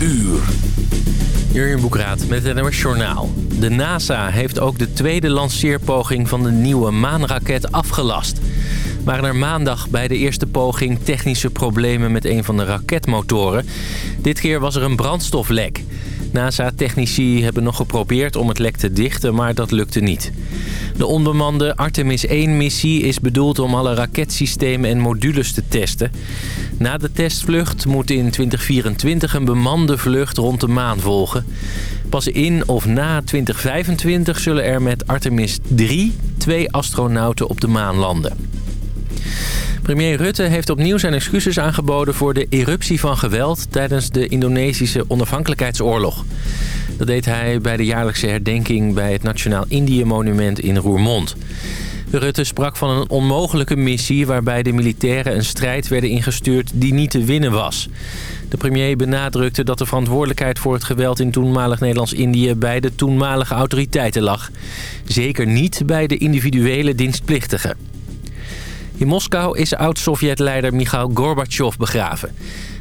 uur. Jurjen Boekraat met het Journaal. De NASA heeft ook de tweede lanceerpoging van de nieuwe maanraket afgelast. Waren er maandag bij de eerste poging technische problemen met een van de raketmotoren. Dit keer was er een brandstoflek. NASA-technici hebben nog geprobeerd om het lek te dichten, maar dat lukte niet. De onbemande Artemis 1-missie is bedoeld om alle raketsystemen en modules te testen. Na de testvlucht moet in 2024 een bemande vlucht rond de maan volgen. Pas in of na 2025 zullen er met Artemis 3 twee astronauten op de maan landen. Premier Rutte heeft opnieuw zijn excuses aangeboden voor de eruptie van geweld tijdens de Indonesische onafhankelijkheidsoorlog. Dat deed hij bij de jaarlijkse herdenking bij het Nationaal Indië-monument in Roermond. Rutte sprak van een onmogelijke missie waarbij de militairen een strijd werden ingestuurd die niet te winnen was. De premier benadrukte dat de verantwoordelijkheid voor het geweld in toenmalig Nederlands-Indië bij de toenmalige autoriteiten lag. Zeker niet bij de individuele dienstplichtigen. In Moskou is oud-Sovjet-leider Mikhail Gorbachev begraven.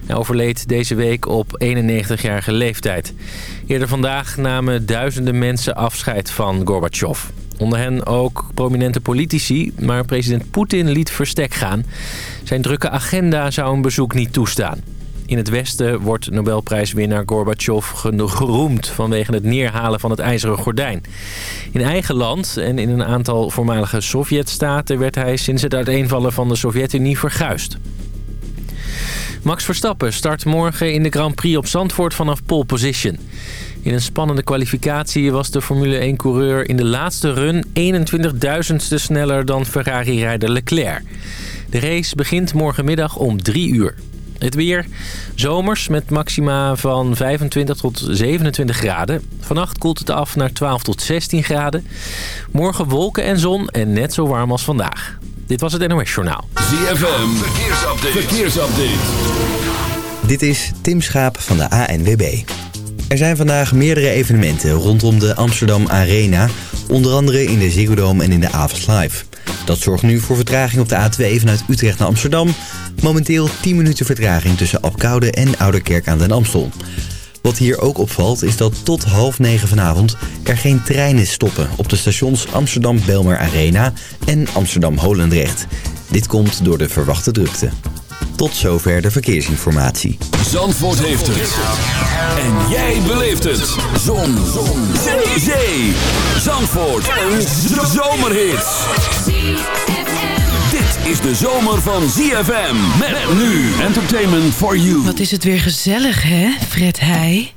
Hij overleed deze week op 91-jarige leeftijd. Eerder vandaag namen duizenden mensen afscheid van Gorbachev. Onder hen ook prominente politici, maar president Poetin liet verstek gaan. Zijn drukke agenda zou een bezoek niet toestaan. In het Westen wordt Nobelprijswinnaar Gorbachev geroemd vanwege het neerhalen van het ijzeren gordijn. In eigen land en in een aantal voormalige Sovjetstaten werd hij sinds het uiteenvallen van de Sovjet-Unie verguisd. Max Verstappen start morgen in de Grand Prix op Zandvoort vanaf pole position. In een spannende kwalificatie was de Formule 1-coureur in de laatste run 21.000ste sneller dan Ferrari-rijder Leclerc. De race begint morgenmiddag om 3 uur. Het weer zomers met maxima van 25 tot 27 graden. Vannacht koelt het af naar 12 tot 16 graden. Morgen wolken en zon en net zo warm als vandaag. Dit was het NOS Journaal. ZFM, verkeersupdate. verkeersupdate. Dit is Tim Schaap van de ANWB. Er zijn vandaag meerdere evenementen rondom de Amsterdam Arena. Onder andere in de Ziggo Dome en in de Avals Live. Dat zorgt nu voor vertraging op de A2 vanuit Utrecht naar Amsterdam. Momenteel 10 minuten vertraging tussen Apkoude en Ouderkerk aan den Amstel. Wat hier ook opvalt is dat tot half negen vanavond er geen treinen stoppen op de stations Amsterdam Belmer Arena en Amsterdam Holendrecht. Dit komt door de verwachte drukte. Tot zover de verkeersinformatie. Zandvoort heeft het. En jij beleeft het. Zon. Zon. Zee. Zee. Zandvoort. Een zomerhit. Dit is de zomer van ZFM. Met nu Entertainment for You. Wat is het weer gezellig, hè, Fred Heij?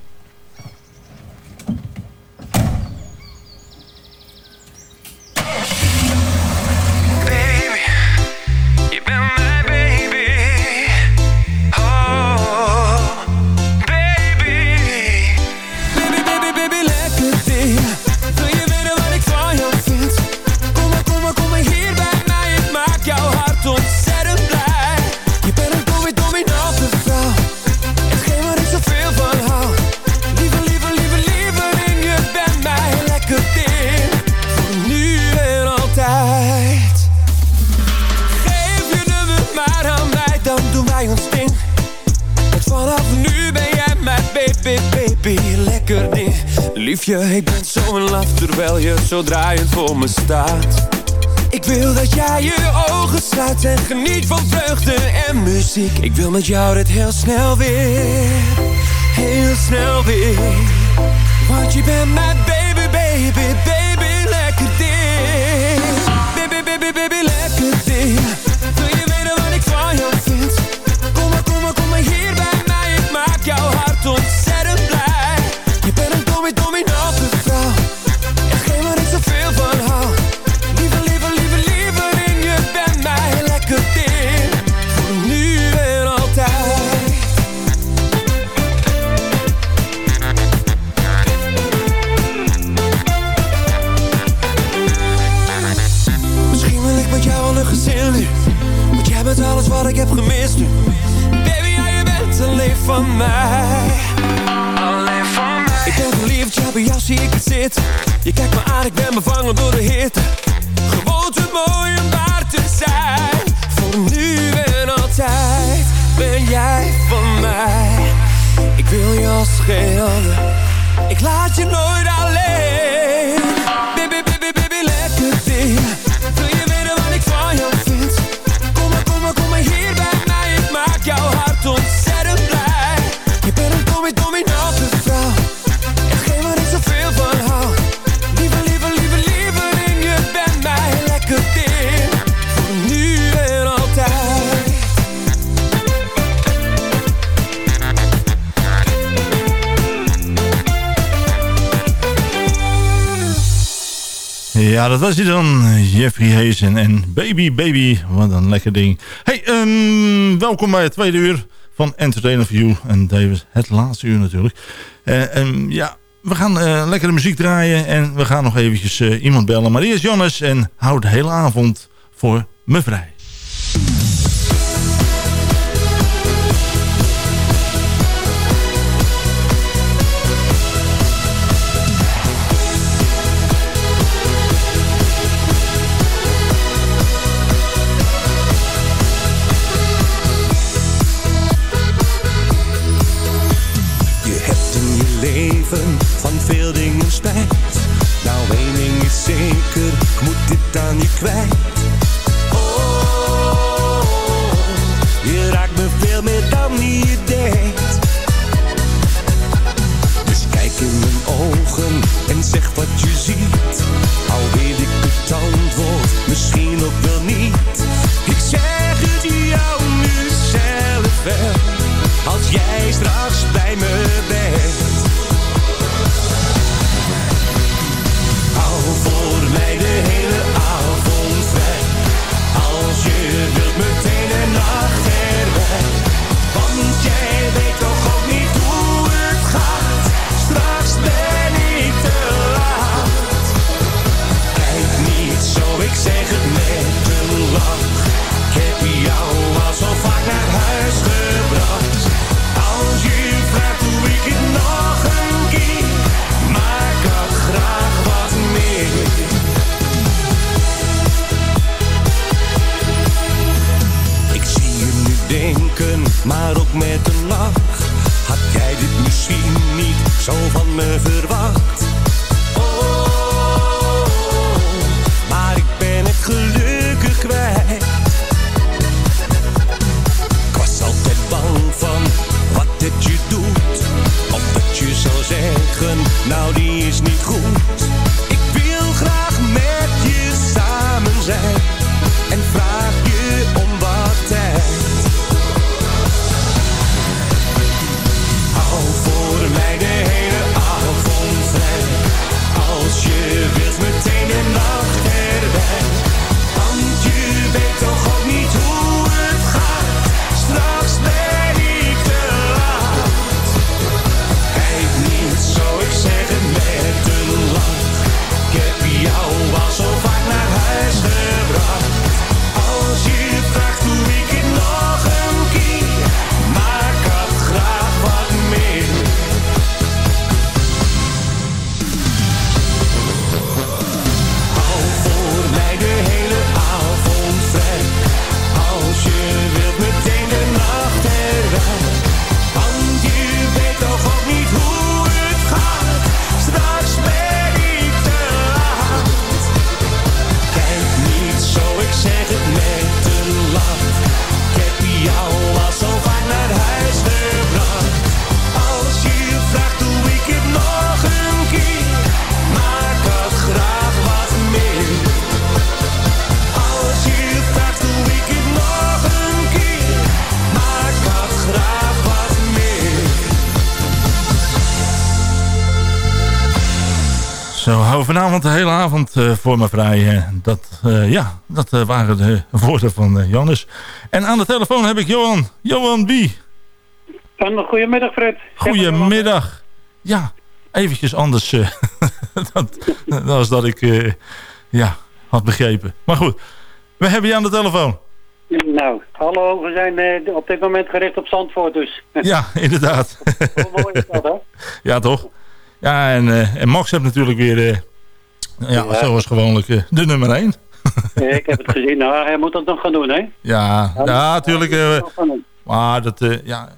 Liefje, ik ben zo in love terwijl je zo draaiend voor me staat. Ik wil dat jij je ogen sluit en geniet van vreugde en muziek. Ik wil met jou dit heel snel weer, heel snel weer. Want je bent mijn baby, baby, baby, lekker ding Baby, baby, baby, lekker ding van mij. Alleen van mij. Ik heb een liefje bij jou zie ik het zit. Je kijkt me aan, ik ben bevangen door de hitte. Gewoon te mooi om waar te zijn. Voor nu en altijd ben jij van mij. Ik wil je als geen ander. Ik laat je nooit alleen. Baby, Ja, dat was hij dan. Jeffrey Hazen en Baby Baby. Wat een lekker ding. Hey, ehm, welkom bij het tweede uur van Entertainer View. En Davis, het laatste uur natuurlijk. Uh, ja, we gaan eh, uh, lekkere muziek draaien. En we gaan nog eventjes eh, iemand bellen. Maar is Jonas en houd de hele avond voor me vrij. dan je kwijt. me verwacht. avond eh, voor me vrij. Eh, dat, eh, ja, dat waren de woorden van Johannes. En aan de telefoon heb ik Johan. Johan B. Goedemiddag Fred. Goedemiddag. Ja, eventjes anders dan dat, was dat ik ja, had begrepen. Maar goed, we hebben je aan de telefoon. Nou, hallo, we zijn op dit moment gericht op Zandvoort dus. ja, inderdaad. Mooi is hè? Ja, toch? Ja, en, en Max heeft natuurlijk weer ja, zoals gewoonlijk eh, de nummer 1. ik heb het gezien. Nou, hij moet dat nog gaan doen, hè? Ja, ja, natuurlijk. Eh, maar dat, eh, ja,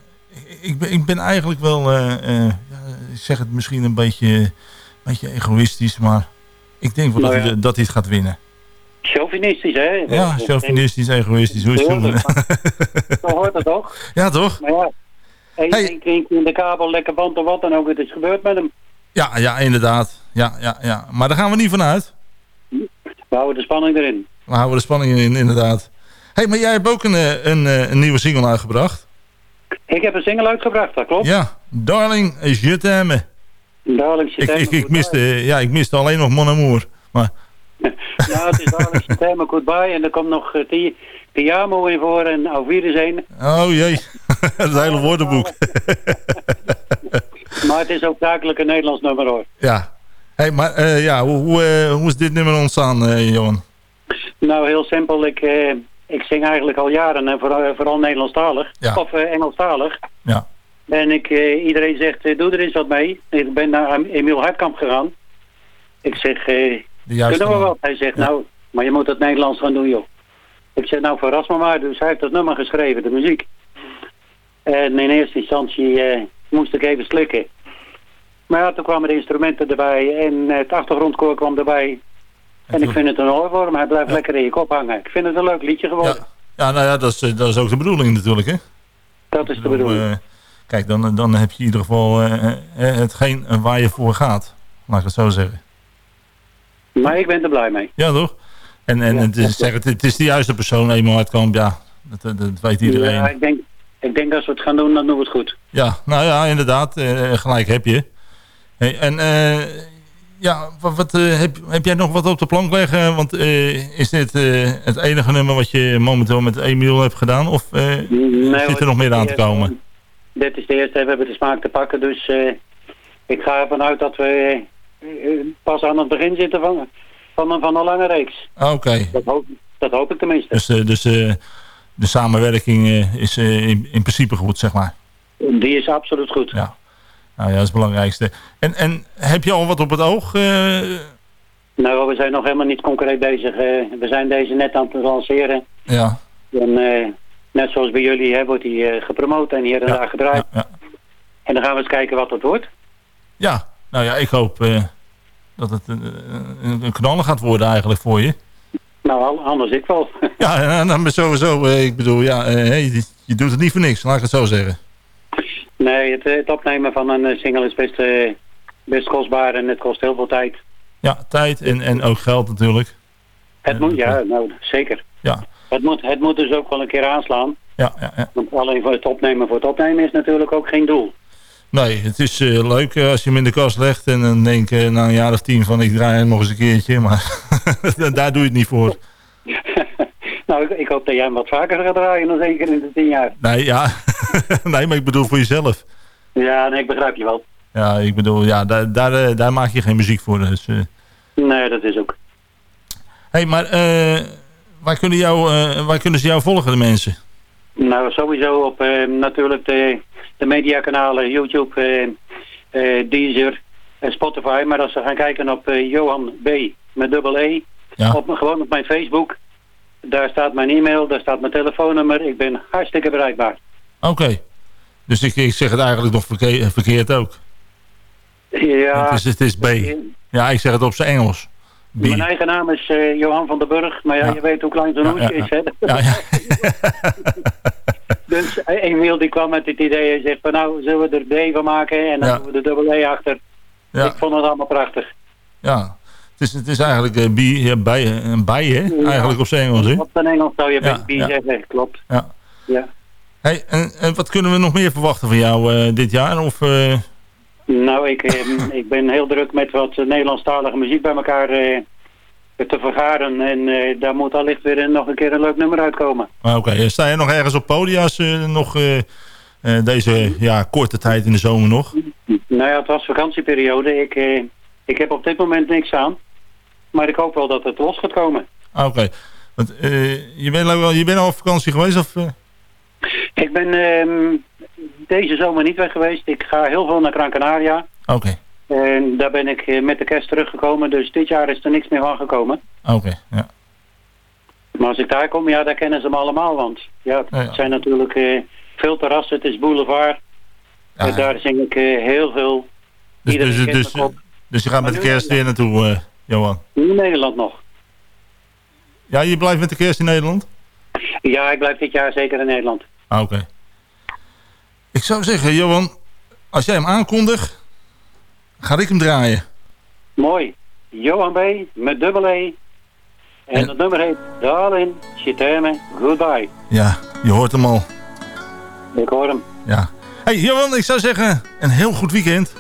ik, ben, ik ben eigenlijk wel, ik zeg het misschien een beetje, beetje egoïstisch, maar ik denk wel dat, nou hij, dat het gaat winnen. Chauvinistisch, hè? Ja, chauvinistisch, egoïstisch, hoe is het? Zo hoort het toch? Ja, toch? Maar ja, één hey. in de kabel, lekker band of wat dan ook, het is gebeurd met hem. Ja, ja, inderdaad. Ja, ja, ja. Maar daar gaan we niet vanuit. We houden de spanning erin. We houden de spanning in, inderdaad. hey, maar jij hebt ook een, eh, een, eh, een nieuwe single uitgebracht. Ik heb een single uitgebracht, dat klopt. Ja, Darling, je t'aime. Darling Ik, Citame ik, ik, Goodbye. miste, ja, ik miste alleen nog Mon Amour. Maar Nou, het is Darling Citame Goodbye. En er komt nog Ti- Tiamo in voor en Auf Wiedersehen. Oh jee, het hele woordenboek. Maar het is ook zakelijk een Nederlands nummer hoor. ja. Hey, maar eh, ja, hoe, hoe, eh, hoe is dit nummer ontstaan, eh, Johan? Nou, heel simpel. Ik, ik zing eigenlijk al jaren, en vooral, vooral Nederlandstalig. Ja. Of Engelstalig. Ja. En ik, iedereen zegt, doe er eens wat mee. Ik ben naar Emiel Hartkamp gegaan. Ik zeg, kunnen we wat? Hij zegt, Ja. nou, maar je moet het Nederlands gaan doen, joh. Ik zeg, nou, verras me maar. Dus hij heeft dat nummer geschreven, de muziek. En in eerste instantie moest ik even slikken. Maar ja, toen kwamen de instrumenten erbij en het achtergrondkoor kwam erbij. En ik vind het een oorworm. Hij blijft Ja. lekker in je kop hangen. Ik vind het een leuk liedje geworden. Ja. ja, nou ja, dat is, eh, dat is ook de bedoeling natuurlijk, hè? Dat is de bedoel, bedoeling. eh, kijk, dan, dan heb je in ieder geval eh, hetgeen waar je voor gaat. Laat ik het zo zeggen. maar ik ben er blij mee. Ja, toch? En, en Ja, het, is, zeg, het, het is de juiste persoon, eenmaal Hartkamp. Ja, dat, dat, weet iedereen. Ja, Ja, ik denk, ik denk als we het gaan doen, dan doen we het goed. nou ja, inderdaad. gelijk heb je. Hey, en eh, ja, wat, wat, eh, heb, heb jij nog wat op de plank leggen? Want eh, is dit het enige nummer wat je momenteel met Emiel hebt gedaan? Of Nee, zit er nog meer aan te komen? Dit is de eerste, we hebben de smaak te pakken. Dus ik ga ervan uit dat we pas aan het begin zitten van, van, van een lange reeks. Ah, Oké, Dat hoop, dat hoop ik tenminste. dus, dus de samenwerking is in, in principe goed, zeg maar. Die is absoluut goed. Ja. Nou ja, dat is het belangrijkste. En, en heb je al wat op het oog? eh? Nou, we zijn nog helemaal niet concreet bezig. eh, we zijn deze net aan het lanceren. ja. En eh, net zoals bij jullie hè, wordt die gepromoot en hier en Ja, daar gedraaid. Ja, ja. En dan gaan we eens kijken wat het wordt. ja, nou ja, ik hoop dat het een, een knaller gaat worden eigenlijk voor je. Nou, anders ik wel. Ja, dan ben sowieso, eh, ik bedoel, ja, je doet het niet voor niks, laat ik het zo zeggen. Nee, het, eh, het opnemen van een eh, single is best, eh, best kostbaar en het kost heel veel tijd. Ja, tijd en, en ook geld natuurlijk. Het moet, ja, nou, zeker. Ja, Het moet, het moet dus ook wel een keer aanslaan. ja, ja. ja. Want alleen voor het opnemen voor het opnemen is natuurlijk ook geen doel. Nee, het is leuk als je hem in de kast legt en dan denk je na een jaar of tien van ik draai hem nog eens een keertje. Maar daar doe je het niet voor. nou, ik, ik hoop dat jij hem wat vaker gaat draaien dan keer in de tien jaar. Nee, ja. nee, maar ik bedoel voor jezelf. Ja, nee, ik begrijp je wel. Ja, ik bedoel, ja, daar, daar, eh, daar maak je geen muziek voor. Dus, eh. Nee, dat is ook. hey, maar eh, waar, kunnen jou, waar kunnen ze jou volgen, de mensen? Nou, sowieso op natuurlijk de, de mediakanalen YouTube, Deezer en Spotify. Maar als ze gaan kijken op Johan B. met dubbel E, Ja. op, gewoon op mijn Facebook. Daar staat mijn e-mail, daar staat mijn telefoonnummer. Ik ben hartstikke bereikbaar. Oké. Dus ik, ik zeg het eigenlijk nog verke- verkeerd ook. Ja, Het, is, het is B. Ja, ik zeg het op zijn Engels. B. mijn eigen naam is eh, Johan van den Burg. Maar ja, Ja. je weet hoe klein zo'n hoesje is, hè? Ja, ja. Dus eh, Emiel die kwam met het idee en zegt van nou, zullen we er D van maken en dan doen we de dubbel E achter. ja, Ik vond het allemaal prachtig. ja. Het is, het is eigenlijk eh, B, ja, bij, een bij, hè? Eigenlijk op zijn Engels, hè? Op zijn Engels zou je B ja. zeggen, klopt. Ja. Ja. Hey, en, en wat kunnen we nog meer verwachten van jou eh, dit jaar? Of, eh, Nou, ik, eh, ik ben heel druk met wat Nederlandstalige muziek bij elkaar te vergaren. En daar moet allicht weer nog een keer een leuk nummer uitkomen. ah, Oké, sta je nog ergens op podia's nog deze ja, korte tijd in de zomer nog? Nou ja, het was vakantieperiode. Ik, ik heb op dit moment niks aan. Maar ik hoop wel dat het los gaat komen. Ah, Oké, want eh, je, bent, al- je bent al op vakantie geweest? Of? Ik ben ehm, deze zomer niet weg geweest. Ik ga heel veel naar Gran Canaria. Oké, En daar ben ik eh, met de kerst teruggekomen. Dus dit jaar is er niks meer van gekomen. oké, ja. Maar als ik daar kom, ja, daar kennen ze me allemaal. Want ja, het Ja, ja. zijn natuurlijk eh, veel terrassen. Het is boulevard. Daar zing ik eh, heel veel. Dus, Iedereen dus, dus, dus je gaat met de kerst weer naartoe, Johan? In Nederland nog. Ja, je blijft met de kerst in Nederland? Ja, ik blijf dit jaar zeker in Nederland. Ah, oké. Ik zou zeggen, Johan, als jij hem aankondigt, ga ik hem draaien. Mooi. Johan B. met dubbel E. En Ja. het nummer heet Darling, Chitame, Goodbye. Ja, je hoort hem al. Ik hoor hem. Ja. hey, Johan, ik zou zeggen, een heel goed weekend.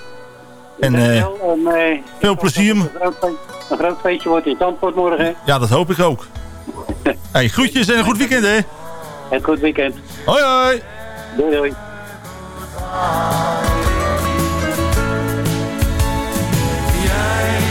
En eh, en, eh, veel plezier. groot, een groot feestje wordt in Zandvoort morgen. ja, dat hoop ik ook. hey, groetjes en een goed weekend, hè? Een goed weekend. Hoi, hoi. Doei doei. De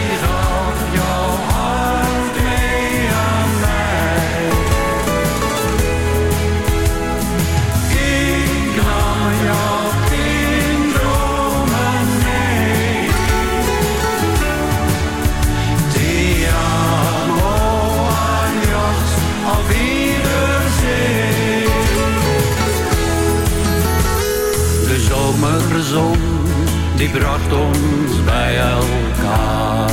die bracht ons bij elkaar.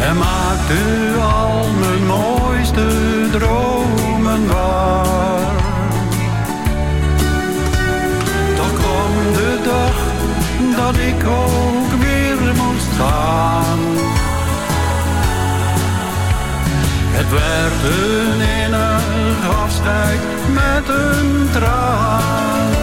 En maakte al mijn mooiste dromen waar. Toch kwam de dag dat ik ook weer moest gaan. Het werd een innig afscheid met een traan.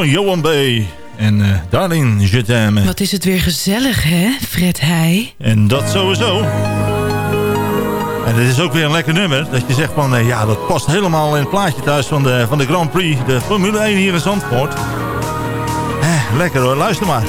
Van Johan B. En eh Darling, je t'aime. Wat is het weer gezellig, hè, Fred Heij? En dat sowieso. En het is ook weer een lekker nummer. Dat je zegt van, eh, ja, dat past helemaal in het plaatje thuis van de, van de Grand Prix. De Formule 1 hier in Zandvoort. Eh, lekker hoor, luister maar.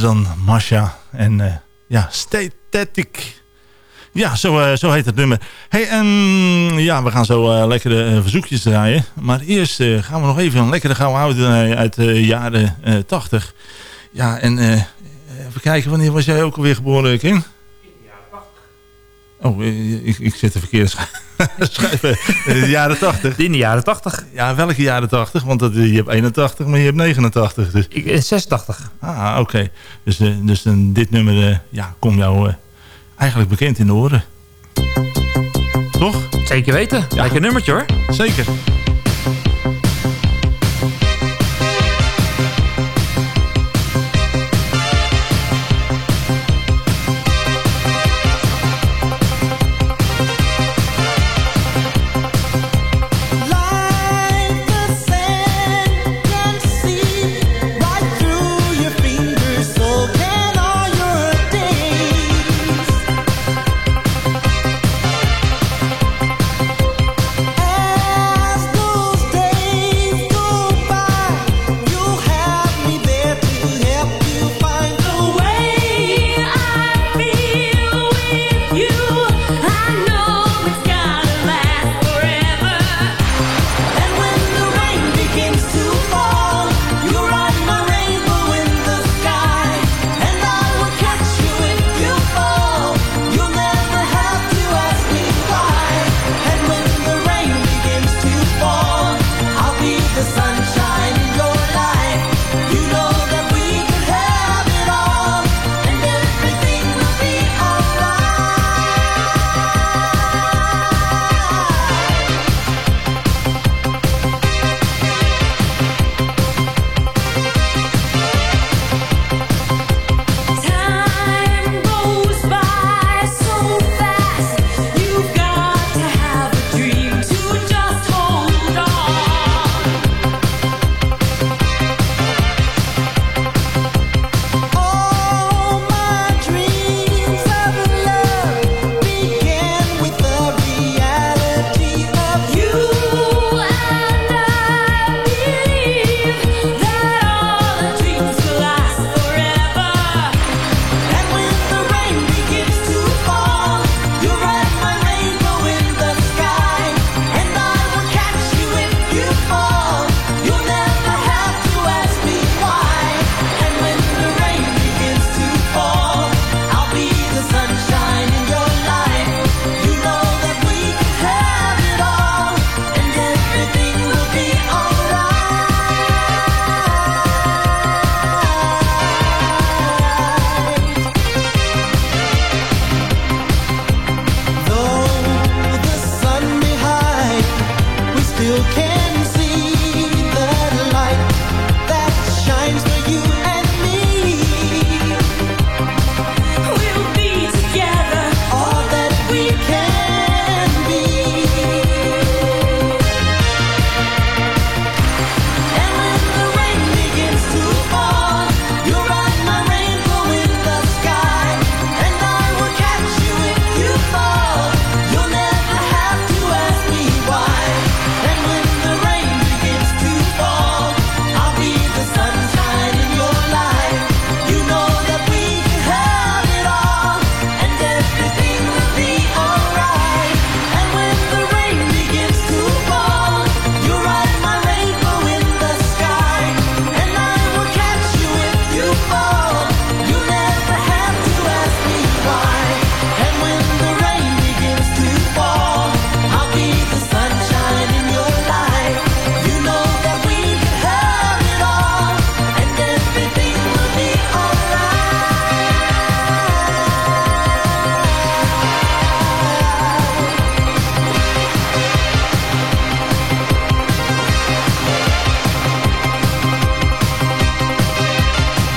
Dan, Masha. En uh, ja, Static. Ja, zo, uh, zo heet het nummer. hey, en ja, we gaan zo uh, lekkere verzoekjes draaien. Maar eerst gaan we nog even een lekkere gouden oude uit de jaren 80. Ja, en even kijken, wanneer was jij ook alweer geboren, King? Oh, ik, ik zit de verkeerde schrijven. In de jaren 80. In de jaren 80. Ja, welke jaren 80? Want dat, je hebt 81, maar je hebt 89. Dus. Ik, 86. Ah, oké. Dus, dus dit nummer ja, komt jou eigenlijk bekend in de oren. Toch? Zeker weten. Ja. Lekker nummertje hoor. Zeker.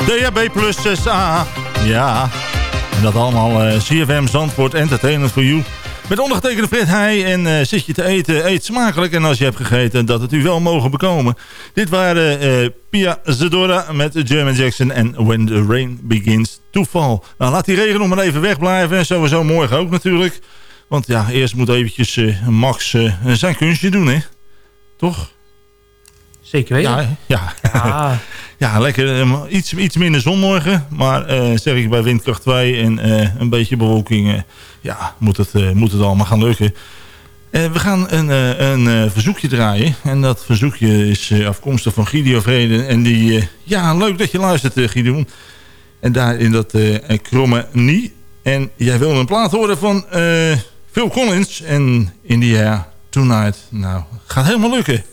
DHB Plus 6A. Ja, en dat allemaal uh, CFM Zandvoort Entertainment for You. Met ondergetekende Fred Heij en uh, zit je te eten, eet smakelijk. En als je hebt gegeten, dat het u wel mogen bekomen. Dit waren uh, Pia Zadora met German Jackson en When the Rain Begins to Fall. Nou, laat die regen nog maar even wegblijven. En sowieso morgen ook natuurlijk. Want ja, eerst moet eventjes Max zijn kunstje doen, hè? Toch? Zeker weten. Ja, ja. Ja. ja lekker. eh, iets, iets minder zon morgen. Maar eh, zeg ik bij windkracht 2 en eh, een beetje bewolking. eh, ja, moet het, eh, moet het allemaal gaan lukken. Eh, we gaan een, eh, een eh, verzoekje draaien. En dat verzoekje is eh, afkomstig van Guido Vreden. En die, eh, ja, leuk dat je luistert, Guido. En daar in dat eh, kromme nie. En jij wil een plaat horen van eh, Phil Collins. En In the Air Tonight. Nou, gaat helemaal lukken.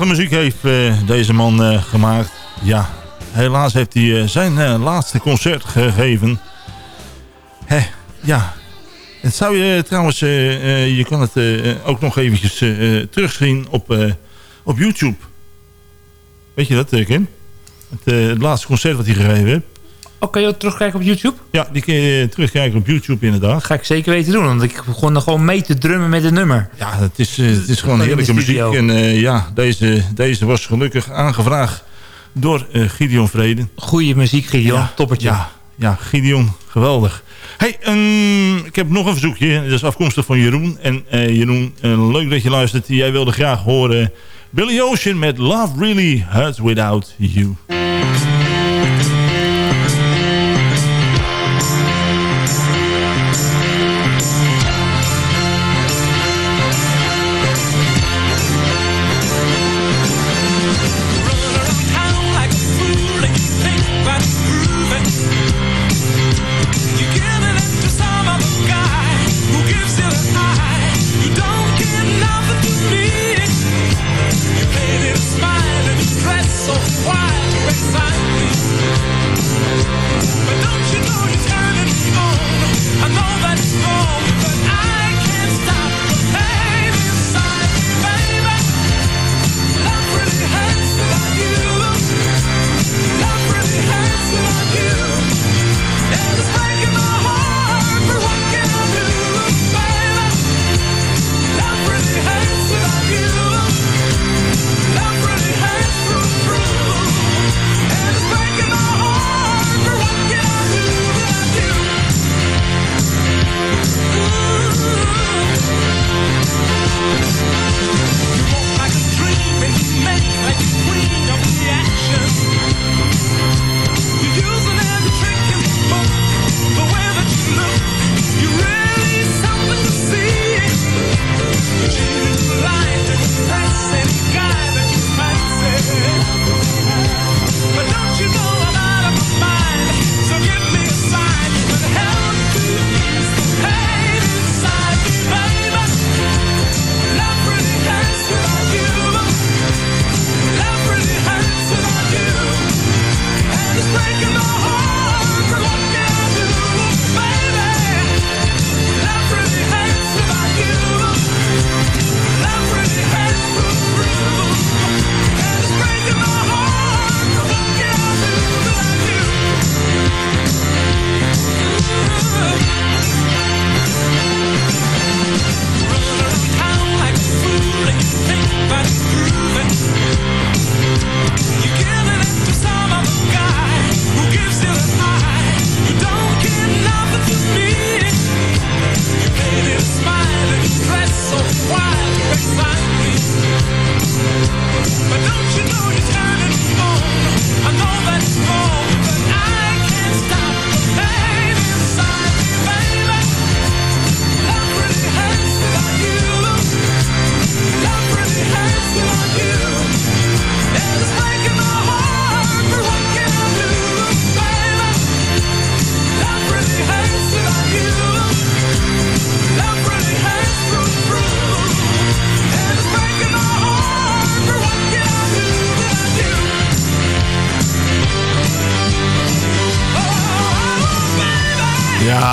Muziek heeft uh, deze man uh, gemaakt. Ja, helaas heeft hij uh, zijn laatste concert gegeven. Hè, ja, het zou je trouwens, je kan het ook nog eventjes terugzien op, op YouTube. Weet je dat, Kim? Het, het, laatste concert wat hij gegeven heeft. Oh, kan je ook terugkijken op YouTube? Ja, die kun je terugkijken op YouTube inderdaad. ga ik zeker weten doen, want ik begon er gewoon mee te drummen met het nummer. Ja, het is, het is gewoon heerlijke muziek. En uh, ja, deze, deze was gelukkig aangevraagd door uh, Gideon Vreden. Goeie muziek, Gideon. Ja, Toppertje. Ja, ja, Gideon, geweldig. Hey, um, ik heb nog een verzoekje. Dat is afkomstig van Jeroen. En uh, Jeroen, leuk dat je luistert. Jij wilde graag horen Billy Ocean met Love Really Hurts Without You.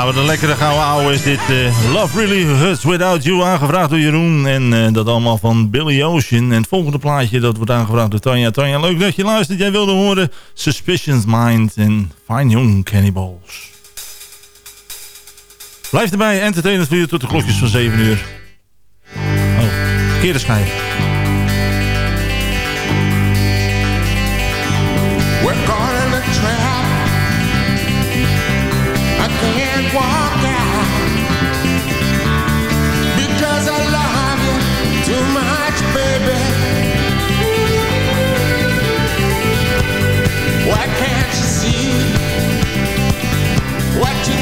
Wat een lekkere gouden ouwe is dit. Uh, Love Really Hurts Without You, aangevraagd door Jeroen. En uh, dat allemaal van Billy Ocean. En het volgende plaatje, dat wordt aangevraagd door Tanja. Tanja, leuk dat je luistert. Jij wilde horen Suspicions Mind en Fine Young Cannibals. Blijf erbij, entertainers voor je tot de klokjes van 7 uur. Oh, verkeerde schijf. What you're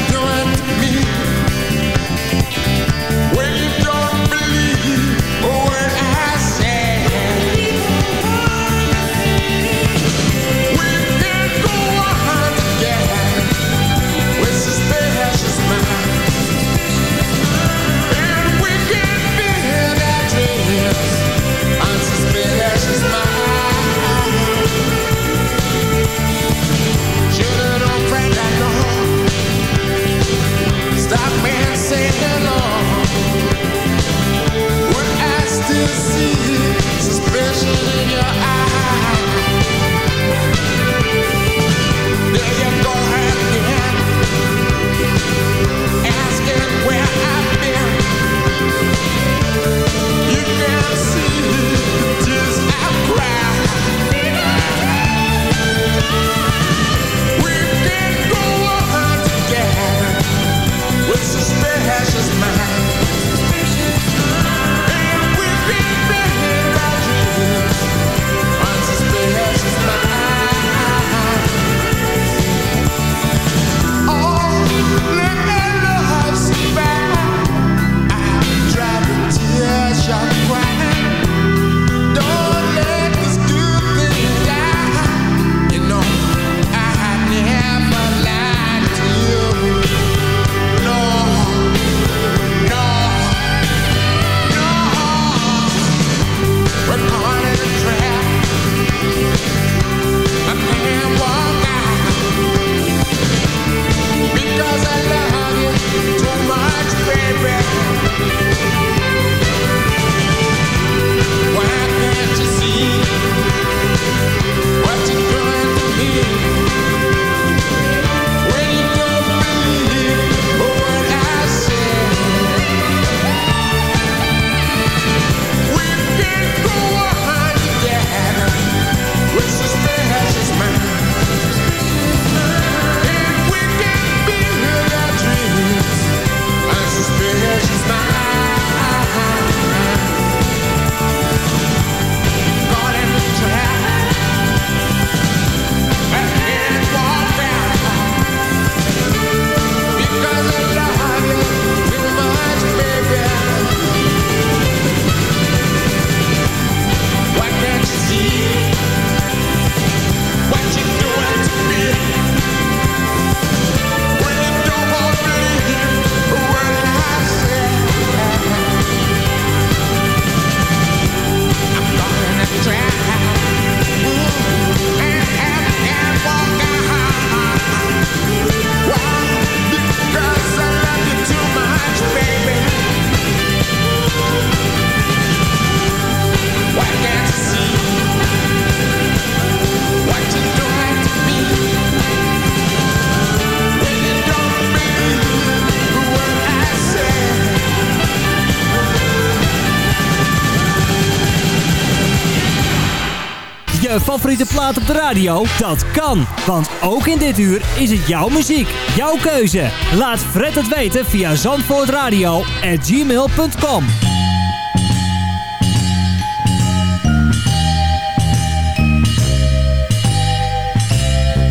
favoriete plaat op de radio? Dat kan, want ook in dit uur is het jouw muziek. Jouw keuze. Laat Fred het weten via zandvoortradio@gmail.com.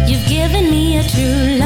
You've given me a true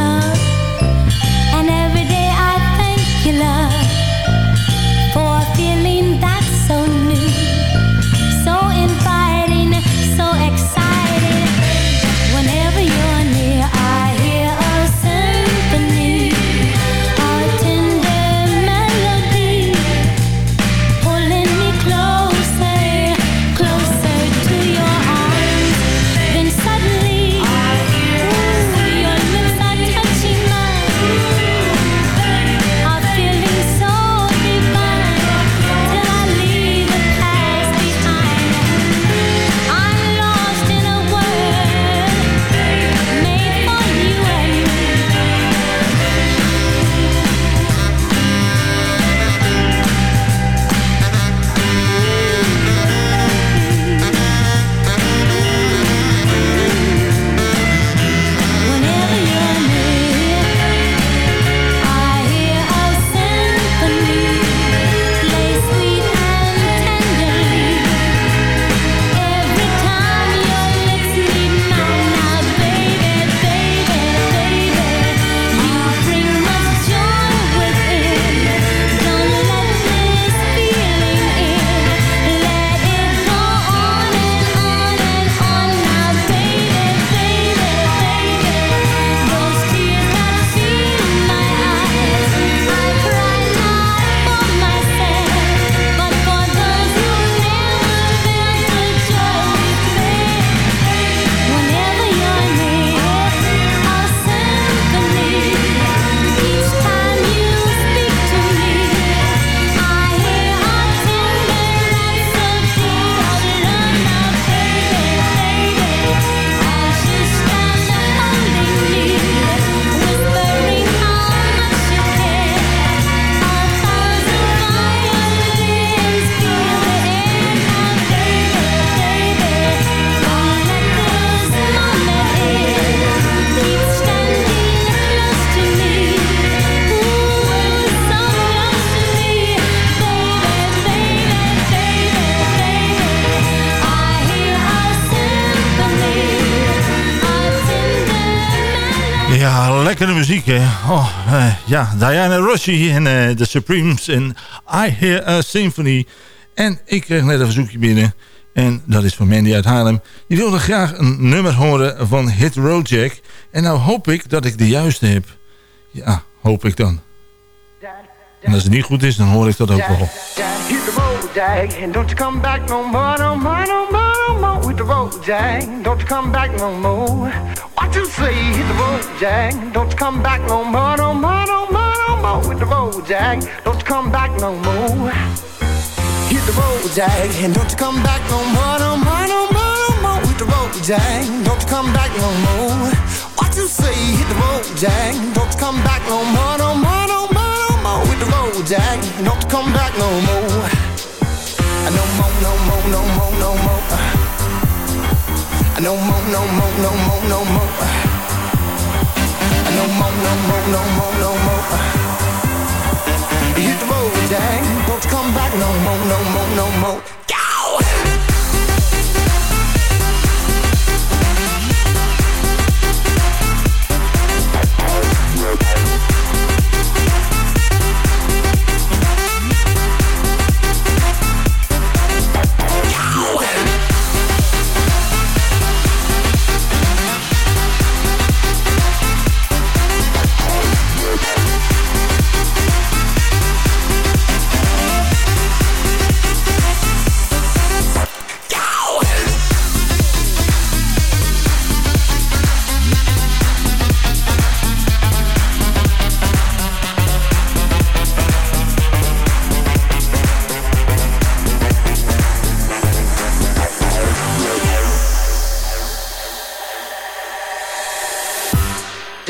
Ja, lekkere muziek, hè. Oh, eh, ja, Diana Rossi en eh, de Supremes en I Hear a Symphony. En ik kreeg net een verzoekje binnen. En dat is van Mandy uit Haarlem. Die wilde graag een nummer horen van Hit Road Jack. En nou hoop ik dat ik de juiste heb. Ja, hoop ik dan. En als het niet goed is, dan hoor ik dat ook wel. Hit the don't you come back no more. Hit the road, Jack, don't you come back no more. What you say? Hit the road, Jack, don't you come back no more, no more, no more, no more. Hit the road, Jack, don't you come back no more. Hit the road, Jack, and don't you come back no more, no more, no more, no more. Hit the road, Jack, don't you come back no more. What you say? Hit the road, Jack, don't you come back no more, no more, no more, no more. Hit the road, Jack, don't you come back no more. No more, no more, no more, no more. No more, no more, no more, no more. No more, no more, no more, no more. Hit the road, Jack. Don't come back no more, no more, no more.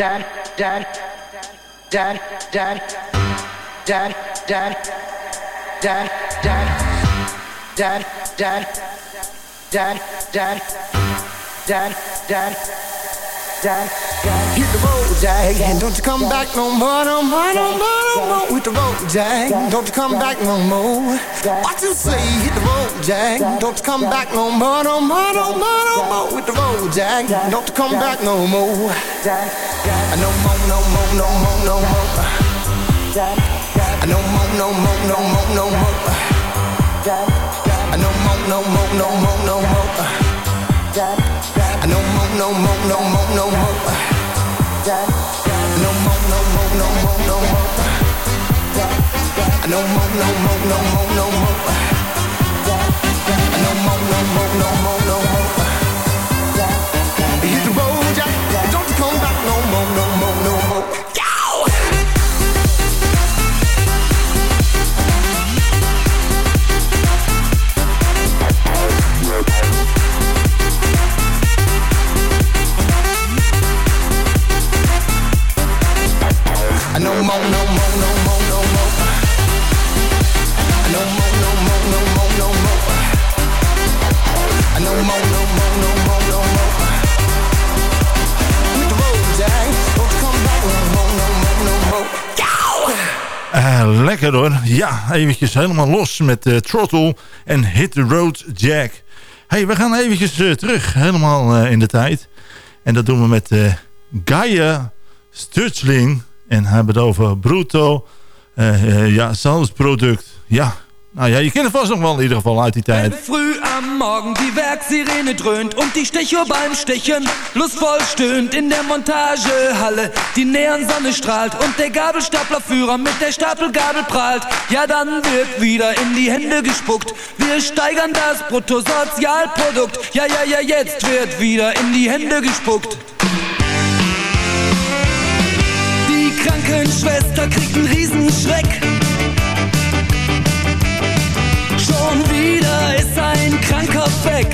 Dad, dad, dad, dad, dad, dad, dad, dad, dad, dad, dad, dad, Jack, Jack, Jack, Jack. Hit the road, Jack, and don't you come back no more, no more, no more, no more. Hit the road, Jack, don't you come back no more. What you say? Hit the road, Jack, don't you come back no more, no more, no more, no more. Hit the road, Jack, don't you come back no more. No more, no more, no more, no more. No more, no more, no more, no more. No more, no more, no more, no more. No more, no more, no more, no more. No more, no more, no more, no more. No more, no more, no more, no more. No more, no more, no more, no more. Lekker hoor. Ja, eventjes helemaal los met eh, Throttle en Hit the Road Jack. hey, we gaan eventjes eh, terug, helemaal eh, in de tijd. En dat doen we met Gaia Stutzling. En hebben het over Bruto. ja, Salzproduct. Ja, nou ja, je kent het vast nog wel in ieder geval uit die tijd. Am Morgen die Werksirene dröhnt und die Stechuhr beim Stechen lustvoll stöhnt in der Montagehalle. Die Neonsonne strahlt und der Gabelstaplerführer mit der Stapelgabel prahlt. Ja, dann wird wieder in die Hände gespuckt. Wir steigern das Bruttosozialprodukt. Ja, ja, ja, jetzt wird wieder in die Hände gespuckt. Die Krankenschwester kriegt einen Riesenschreck. Wieder ist ein Kranker weg.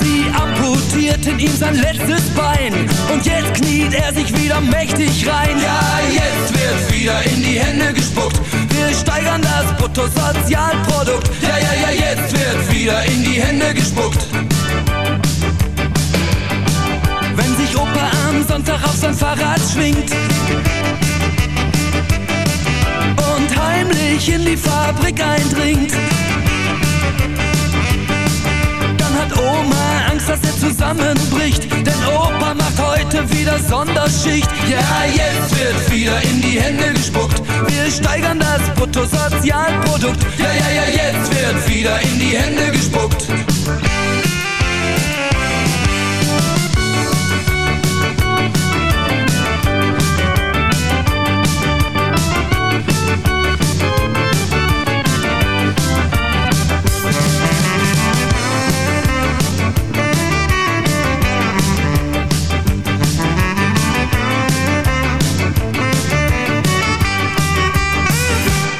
Sie amputierten ihm sein letztes Bein und jetzt kniet er sich wieder mächtig rein. Ja, jetzt wird wieder in die Hände gespuckt. Wir steigern das Bruttosozialprodukt. Ja, ja, ja, jetzt wird wieder in die Hände gespuckt. Wenn sich Opa am Sonntag auf sein Fahrrad schwingt heimlich in die Fabrik eindringt. Dann hat Oma Angst, dass er zusammenbricht, denn Opa macht heute wieder Sonderschicht. Ja, jetzt wird wieder in die Hände gespuckt. Wir steigern das Bruttosozialprodukt. Ja, ja, ja, jetzt wird wieder in die Hände gespuckt.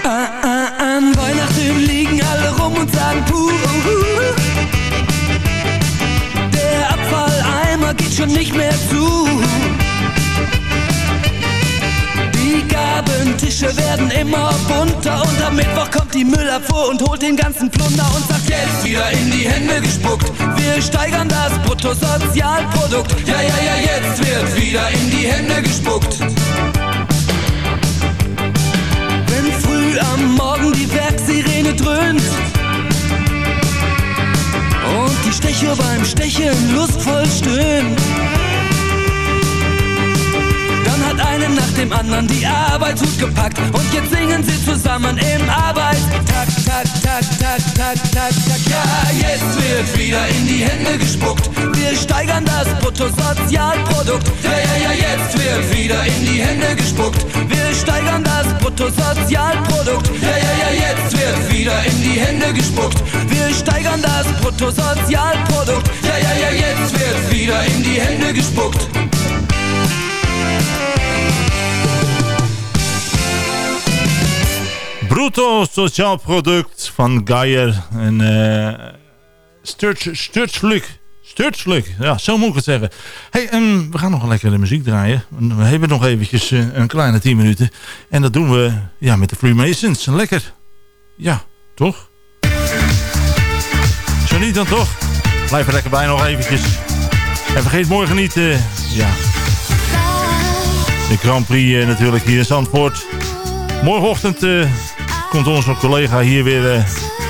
Ah, ah, an Weihnachten liegen alle rum und sagen puh. Der Abfalleimer geht schon nicht mehr zu. Die Gabentische werden immer bunter und am Mittwoch kommt die Müllabfuhr und holt den ganzen Plunder und sagt jetzt wieder in die Hände gespuckt. Wir steigern das Bruttosozialprodukt. Ja, ja, ja, jetzt wird wieder in die Hände gespuckt. Früh am Morgen die Werksirene dröhnt. Und die Stechuhr beim Stechen lustvoll stöhnt, einen nach dem anderen die Arbeitshut gepackt und jetzt singen sie zusammen im Arbeitstag, tak, tak, tak, tak, tak, tak. Ja, jetzt wird wieder in die Hände gespuckt. Wir steigern das Bruttosozialprodukt. Ja, ja, ja, jetzt wird wieder in die Hände gespuckt. Wir steigern das Bruttosozialprodukt. Ja, ja, ja, jetzt wird wieder in die Hände gespuckt. Wir steigern das Bruttosozialprodukt. Ja, ja, ja, jetzt wird wieder in die Hände gespuckt. Bruto Sociaal Product van Geier en uh, Sturtsluik. Sturtsluik, ja, zo moet ik het zeggen. hey, um, we gaan nog een lekkere muziek draaien. We hebben nog eventjes uh, een kleine 10 minuten. En dat doen we ja, met de Freemasons. Lekker. Ja, toch? Zo niet dan toch? Blijf er lekker bij nog eventjes. En vergeet morgen niet, eh, ja, de Grand Prix eh, natuurlijk hier in Zandvoort. Morgenochtend eh, komt onze collega hier weer eh,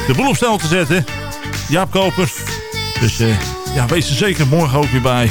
de boel op stel te zetten. Jaap Koper. Dus eh, ja, wees er zeker morgen ook weer bij.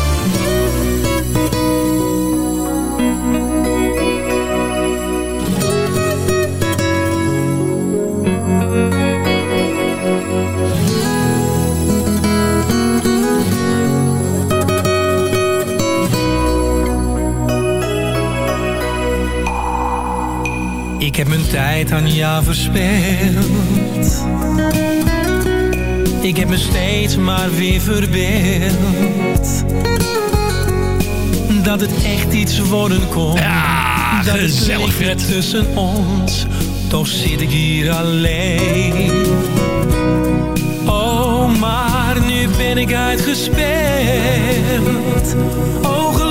Tijd aan jou verspild. Ik heb me steeds maar weer verbeeld. Dat het echt iets worden kon. Ja, dat gezellig, het tussen ons. Toch zit ik hier alleen. Oh, maar nu ben ik uitgespeeld. Oh,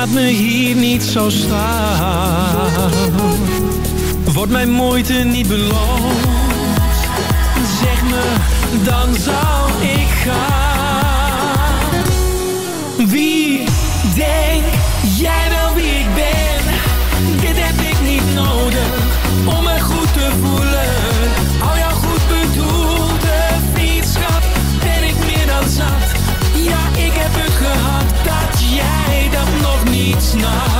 Laat me hier niet zo staan. Wordt mijn moeite niet beloond? Zeg me, dan zal ik gaan. Niet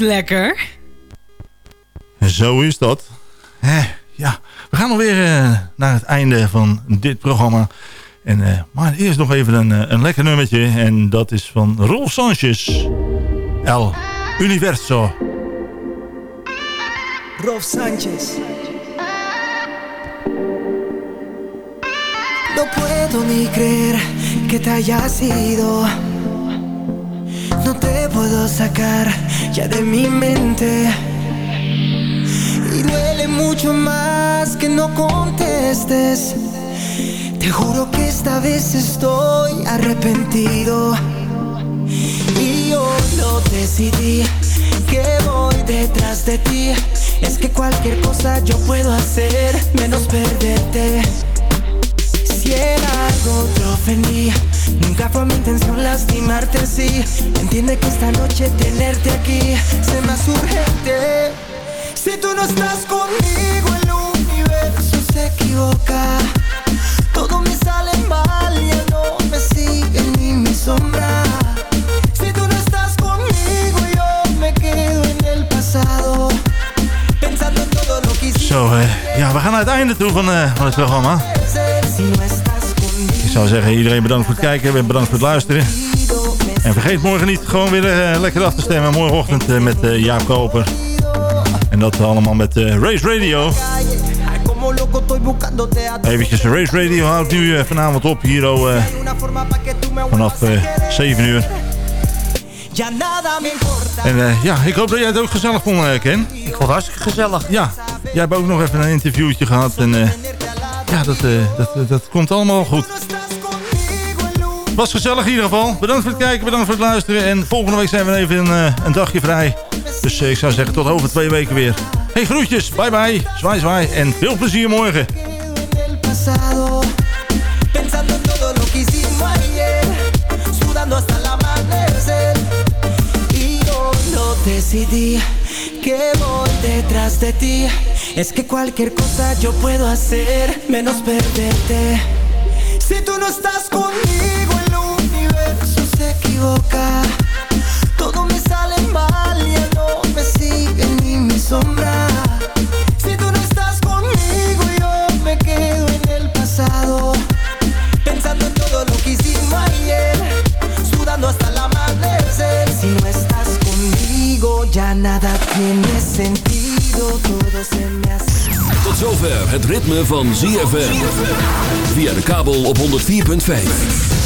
is lekker. Zo is dat. Hè, ja, we gaan alweer eh naar het einde van dit programma. En, eh, maar eerst nog even een, eh, een lekker nummertje. En dat is van Rolf Sanchez. El Universo. Rolf Sánchez. No puedo ni creer que te hayas ido. No te puedo sacar ya de mi mente. Y duele mucho más que no contestes. Te juro que esta vez estoy arrepentido. Y yo lo decidí que voy detrás de ti. Es que cualquier cosa yo puedo hacer menos perderte. Si era algo te ofendí, nunca fue mi intención lastimarte así. Entiende que esta noche tenerte aquí se me hace urgente. Si tú no estás conmigo, el universo se equivoca. Todo me sale mal, ya no me sigue ni mi sombra. Si tú no estás conmigo, yo me quedo en el pasado. Pensando en todo lo que hiciste. Zo, eh, ja, we gaan naar het einde toe van, eh, van het programma. Zou zeggen, iedereen bedankt voor het kijken en bedankt voor het luisteren. En vergeet morgen niet gewoon weer eh, lekker af te stemmen. Morgenochtend eh, met eh, Jaap Koper. En dat allemaal met Race Radio. Eventjes Race Radio houdt nu vanavond op hier oh, vanaf eh 7 uur. En ja, ik hoop dat jij het ook gezellig vond, Ken. Ik vond het hartstikke gezellig. Ja, jij hebt ook nog even een interviewtje gehad. En ja, dat, dat, dat komt allemaal goed. Was gezellig in ieder geval. Bedankt voor het kijken, bedankt voor het luisteren. En volgende week zijn we even een, eh, een dagje vrij. Dus eh, ik zou zeggen tot over twee weken weer. Hey groetjes, bye bye, zwaai zwaai en veel plezier morgen. Menos equivoca. Todo me sale mal Ya no me sigue ni mi sombra. Si tú no estás conmigo Yo me quedo en el pasado. Pensando en todo lo que hicimos ayer Sudando hasta el amanecer. Si no estás conmigo Ya nada tiene sentido. Todo se me hace Tot zover het ritme van ZFM. Via de kabel op 104.5.